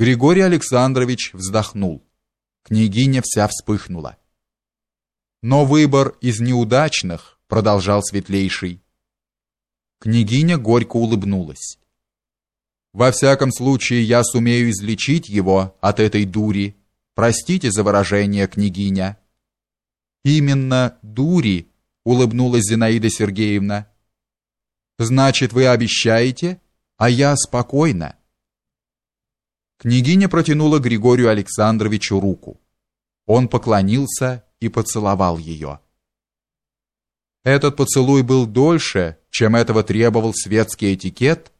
Григорий Александрович вздохнул. Княгиня вся вспыхнула. Но выбор из неудачных, продолжал светлейший. Княгиня горько улыбнулась. Во всяком случае, я сумею излечить его от этой дури. Простите за выражение, княгиня. Именно дури, улыбнулась Зинаида Сергеевна. Значит, вы обещаете, а я спокойна. Княгиня протянула Григорию Александровичу руку. Он поклонился и поцеловал ее. Этот поцелуй был дольше, чем этого требовал светский этикет,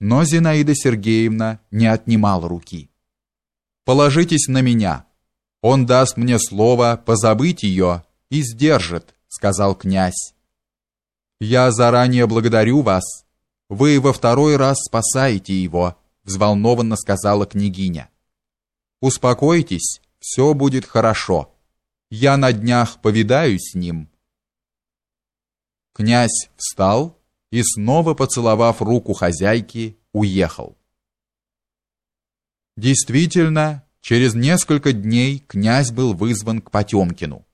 но Зинаида Сергеевна не отнимала руки. Положитесь на меня. Он даст мне слово позабыть ее и сдержит, сказал князь. Я заранее благодарю вас. Вы во второй раз спасаете его взволнованно сказала княгиня. Успокойтесь, все будет хорошо. Я на днях повидаюсь с ним. Князь встал и снова поцеловав руку хозяйки, уехал. Действительно, через несколько дней князь был вызван к Потемкину.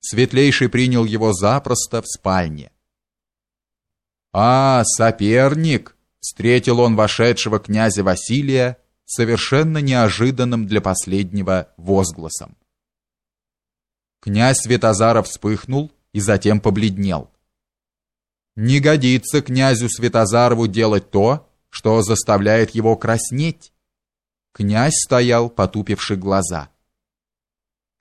Светлейший принял его запросто в спальне. А, соперник, встретил он вошедшего князя Василия совершенно неожиданным для последнего возгласом. Князь Святозаров вспыхнул и затем побледнел. Не годится князю Святозарову делать то, что заставляет его краснеть. Князь стоял, потупивши глаза.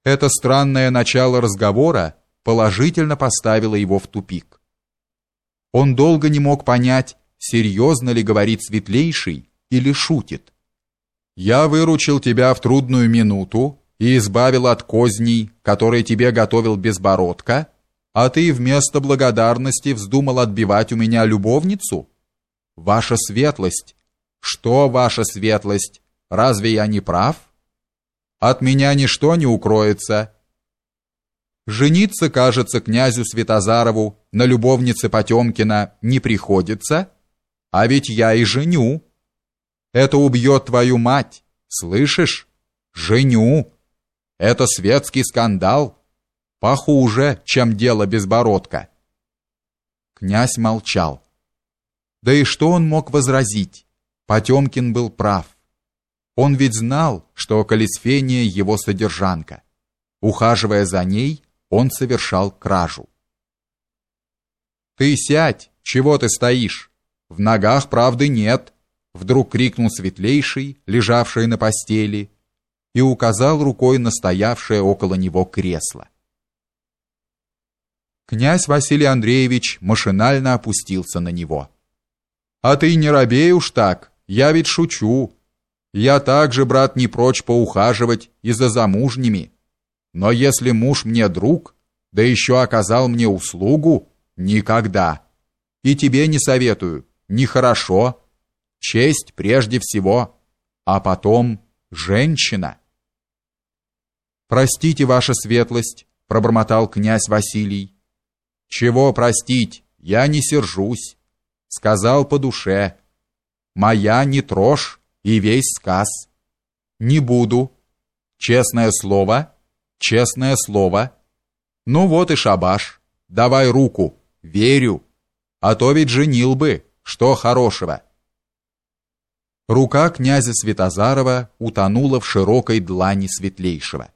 Это странное начало разговора положительно поставило его в тупик. Он долго не мог понять, серьезно ли говорит светлейший или шутит. Я выручил тебя в трудную минуту и избавил от козней, которые тебе готовил Безбородко, а ты вместо благодарности вздумал отбивать у меня любовницу? Ваша светлость. Что ваша светлость? Разве я не прав? От меня ничто не укроется. Жениться, кажется, князю Святозарову на любовнице Потемкина не приходится, а ведь я и женю. Это убьет твою мать, слышишь? Женю. Это светский скандал, похуже, чем дело Безбородка. Князь молчал. Да и что он мог возразить? Потемкин был прав. Он ведь знал, что Калисфения его содержанка. Ухаживая за ней, он совершал кражу. «Ты сядь! Чего ты стоишь?» В ногах правды нет, вдруг крикнул светлейший, лежавший на постели, и указал рукой на стоявшее около него кресло. Князь Василий Андреевич машинально опустился на него. А ты не робей уж так, я ведь шучу. Я также, брат, не прочь поухаживать и за замужними. Но если муж мне друг, да еще оказал мне услугу, никогда. И тебе не советую нехорошо. Честь прежде всего, а потом женщина. Простите, ваша светлость, пробормотал князь Василий. Чего простить? Я не сержусь, сказал по душе. Моя не трожь и весь сказ. Не буду. Честное слово, честное слово. Ну вот и шабаш. Давай руку. Верю. А то ведь женил бы. Что хорошего? Рука князя Святозарова утонула в широкой длани светлейшего.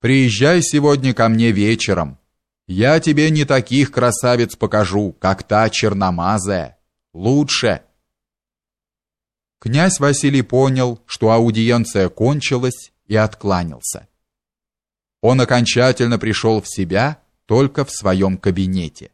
Приезжай сегодня ко мне вечером. Я тебе не таких красавиц покажу, как та черномазая. Лучше. Князь Василий понял, что аудиенция кончилась, и откланялся. Он окончательно пришел в себя только в своем кабинете.